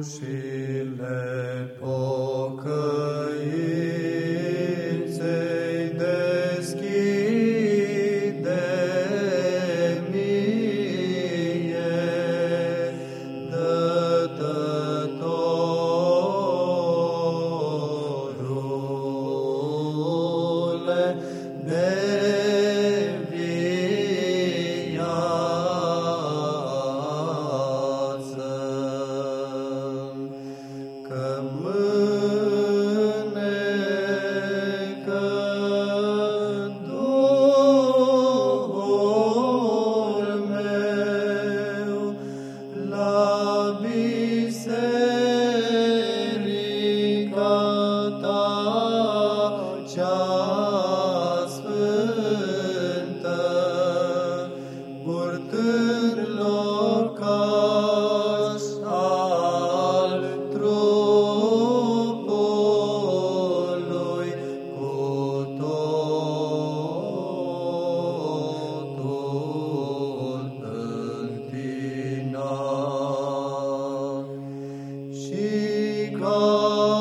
ușile pocăinței deschide mie, dătătorule de God.